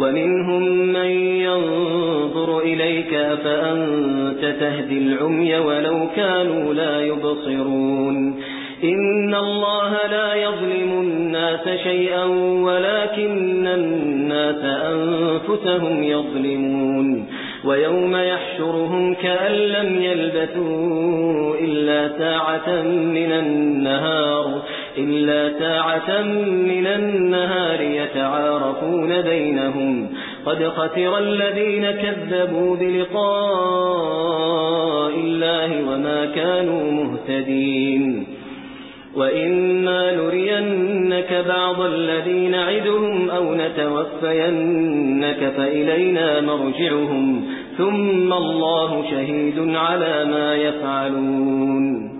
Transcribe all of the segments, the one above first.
ومنهم من ينظر إليك فأنت تهدي العمي ولو كانوا لا يبصرون. إن الله لا يظلم الناس شيئا ولكن الناس أنفسهم يظلمون. ويوم يحشرهم كأن لم يلبثوا إلا ساعة من النهار. إلا ساعة من النهار يتعارفون بينهم. قد خسر الذين كذبوا بلقاء الله وما كانوا مهتدين. وإما نرينك بعض الذين عدهم أو نتوفينك فإلينا مرجعهم. ثم الله شهيد على ما يفعلون.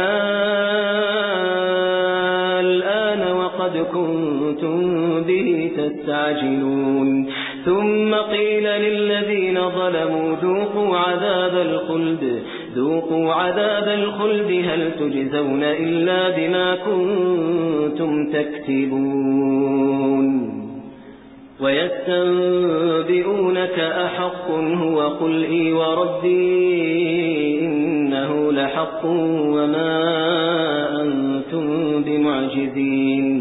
وقد كنتم به تستعجلون. ثم قيل للذين ظلموا ذوقوا عذاب الخلد. ذوقوا عذاب الخلد هل تجزون إلا بما كنتم تكتبون. ويستنبئونك أحق هو قل إي وربي إنه لحق وما أنتم بمعجزين.